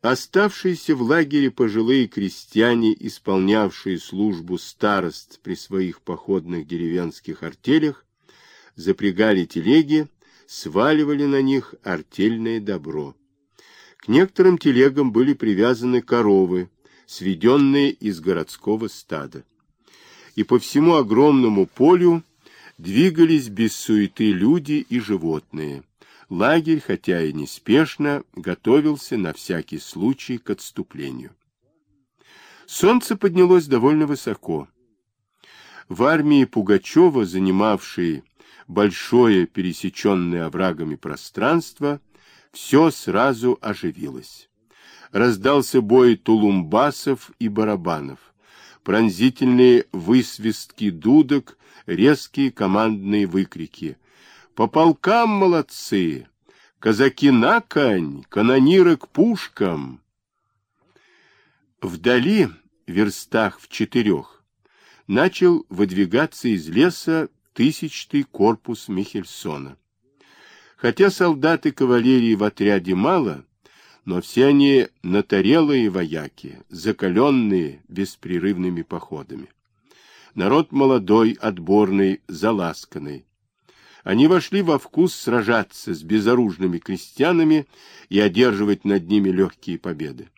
Оставшиеся в лагере пожилые крестьяне, исполнявшие службу старост при своих походных деревенских артелях, запрягали телеги, сваливали на них артельное добро. К некоторым телегам были привязаны коровы, сведенные из городского стада. И по всему огромному полю двигались без суеты люди и животные. Лагерь, хотя и неспешно, готовился на всякий случай к отступлению. Солнце поднялось довольно высоко. В армии Пугачева, занимавшей большое пересеченное оврагами пространство, все сразу оживилось. Раздался бой тулумбасов и барабанов, пронзительные высвистки дудок, резкие командные выкрики — по полкам молодцы, казаки на конь, канониры к пушкам. Вдали, в верстах в четырех, начал выдвигаться из леса тысячный корпус Михельсона. Хотя солдат и кавалерии в отряде мало, но все они натарелые вояки, закаленные беспрерывными походами. Народ молодой, отборный, заласканный. Они вошли во вкус сражаться с безоружными крестьянами и одерживать над ними легкие победы.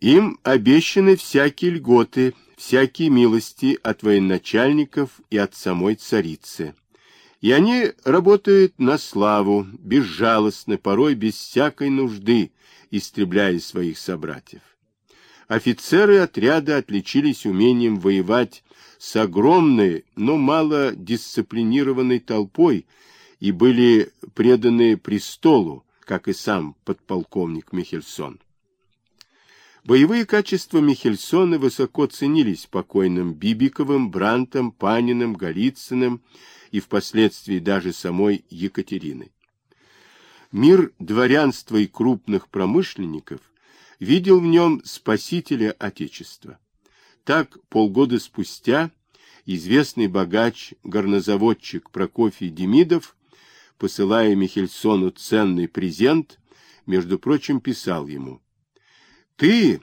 Им обещаны всякие льготы, всякие милости от военачальников и от самой царицы. И они работают на славу, безжалостно, порой без всякой нужды, истребляя своих собратьев. Офицеры отряда отличились умением воевать с огромной, но мало дисциплинированной толпой и были преданы престолу, как и сам подполковник Михельсон. Боевые качества Михельсона высоко ценились покойным Бибиковым, Брантом, Паниным, Голицыным и впоследствии даже самой Екатериной. Мир дворянства и крупных промышленников видел в нем спасителя Отечества. Так, полгода спустя, известный богач, горнозаводчик Прокофий Демидов, посылая Михельсону ценный презент, между прочим, писал ему, «Ты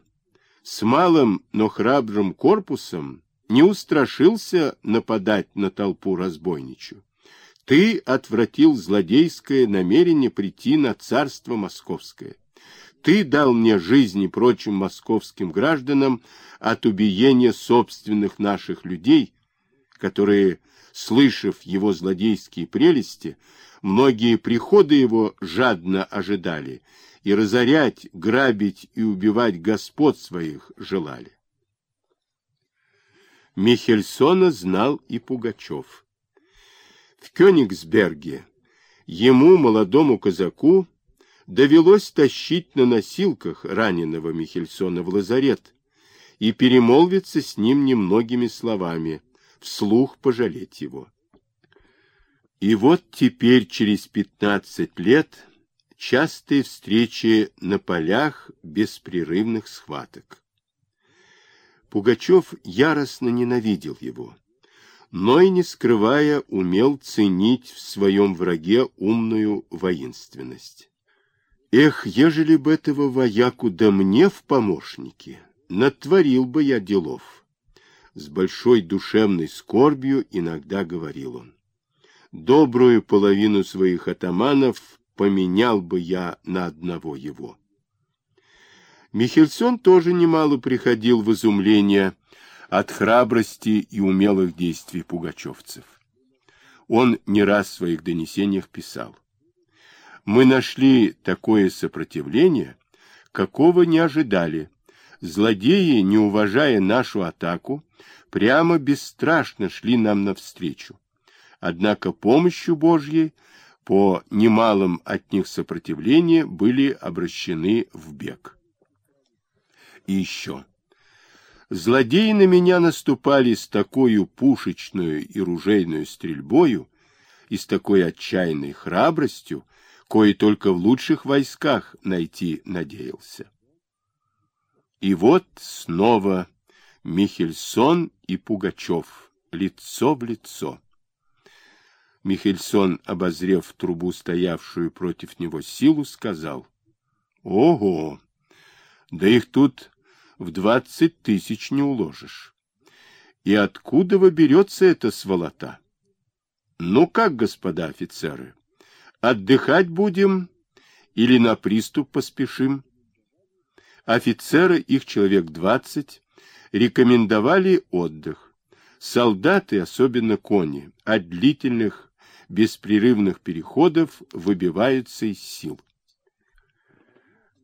с малым, но храбрым корпусом не устрашился нападать на толпу разбойничью. Ты отвратил злодейское намерение прийти на царство московское. Ты дал мне жизнь и прочим московским гражданам от убиения собственных наших людей, которые, слышав его злодейские прелести, многие приходы его жадно ожидали и разорять, грабить и убивать господ своих желали. Михельсона знал и Пугачев. В Кёнигсберге ему, молодому казаку, довелось тащить на носилках раненого Михельсона в лазарет и перемолвиться с ним немногими словами, вслух пожалеть его. И вот теперь, через пятнадцать лет, частые встречи на полях беспрерывных схваток. Пугачев яростно ненавидел его, но и, не скрывая, умел ценить в своем враге умную воинственность. Эх, ежели бы этого вояку да мне в помощники, натворил бы я делов. С большой душевной скорбью иногда говорил он. Добрую половину своих атаманов поменял бы я на одного его. Михельсон тоже немало приходил в изумление от храбрости и умелых действий пугачевцев. Он не раз в своих донесениях писал мы нашли такое сопротивление, какого не ожидали. Злодеи, не уважая нашу атаку, прямо бесстрашно шли нам навстречу. Однако помощью Божьей по немалым от них сопротивления были обращены в бег. И еще. Злодеи на меня наступали с такой пушечную и ружейную стрельбою и с такой отчаянной храбростью, кое только в лучших войсках найти надеялся. И вот снова Михельсон и Пугачев, лицо в лицо. Михельсон, обозрев трубу, стоявшую против него силу, сказал, «Ого! Да их тут в двадцать тысяч не уложишь. И откуда вы берется эта сволота? Ну как, господа офицеры, отдыхать будем или на приступ поспешим? Офицеры, их человек двадцать, рекомендовали отдых. Солдаты, особенно кони, от длительных беспрерывных переходов выбиваются из сил.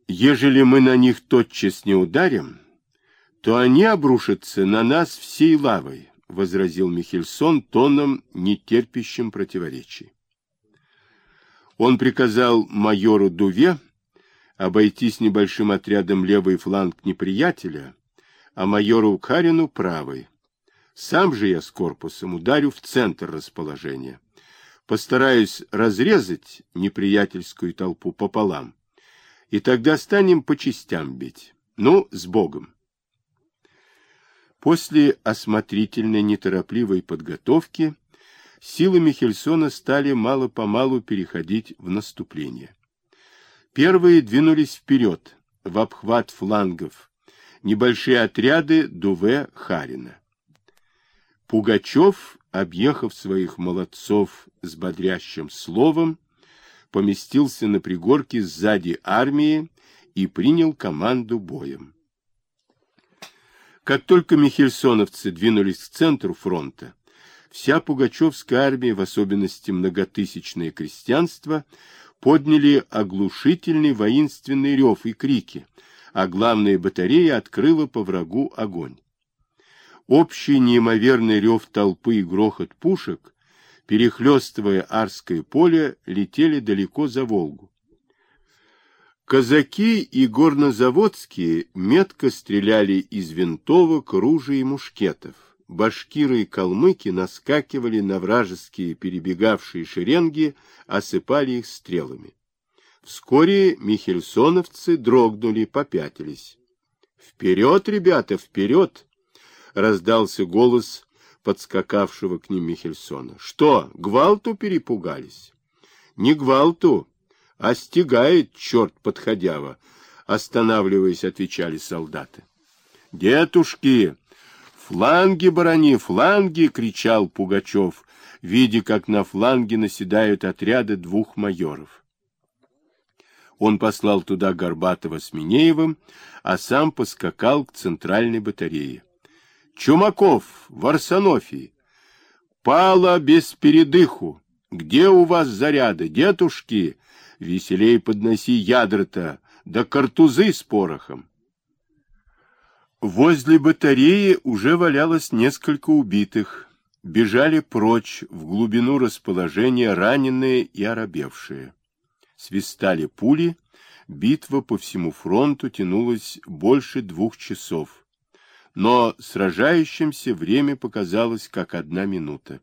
Ежели мы на них тотчас не ударим, то они обрушатся на нас всей лавой, — возразил Михельсон тоном, нетерпящим противоречий. Он приказал майору Дуве обойти с небольшим отрядом левый фланг неприятеля, а майору Карину правый. Сам же я с корпусом ударю в центр расположения. Постараюсь разрезать неприятельскую толпу пополам, и тогда станем по частям бить. Ну, с Богом. После осмотрительной неторопливой подготовки силы Михельсона стали мало-помалу переходить в наступление. Первые двинулись вперед, в обхват флангов, небольшие отряды Дуве Харина. Пугачев, объехав своих молодцов с бодрящим словом, поместился на пригорке сзади армии и принял команду боем. Как только михельсоновцы двинулись к центру фронта, вся Пугачевская армия, в особенности многотысячное крестьянство, подняли оглушительный воинственный рев и крики, а главная батарея открыла по врагу огонь. Общий неимоверный рев толпы и грохот пушек, перехлестывая Арское поле, летели далеко за Волгу. Казаки и горнозаводские метко стреляли из винтовок, ружей и мушкетов. Башкиры и калмыки наскакивали на вражеские перебегавшие шеренги, осыпали их стрелами. Вскоре михельсоновцы дрогнули, попятились. «Вперед, ребята, вперед!» — раздался голос подскакавшего к ним Михельсона. «Что, гвалту перепугались?» «Не гвалту, Остигает, черт подходява, останавливаясь, отвечали солдаты. Дедушки, фланги брони, фланги, кричал Пугачев, видя, как на фланге наседают отряды двух майоров. Он послал туда Горбатова с Минеевым, а сам поскакал к центральной батарее. Чумаков, Варсонофий, пало без передыху. Где у вас заряды, дедушки? Веселей подноси ядра-то, да картузы с порохом. Возле батареи уже валялось несколько убитых. Бежали прочь в глубину расположения раненые и оробевшие. Свистали пули, битва по всему фронту тянулась больше двух часов. Но сражающимся время показалось как одна минута.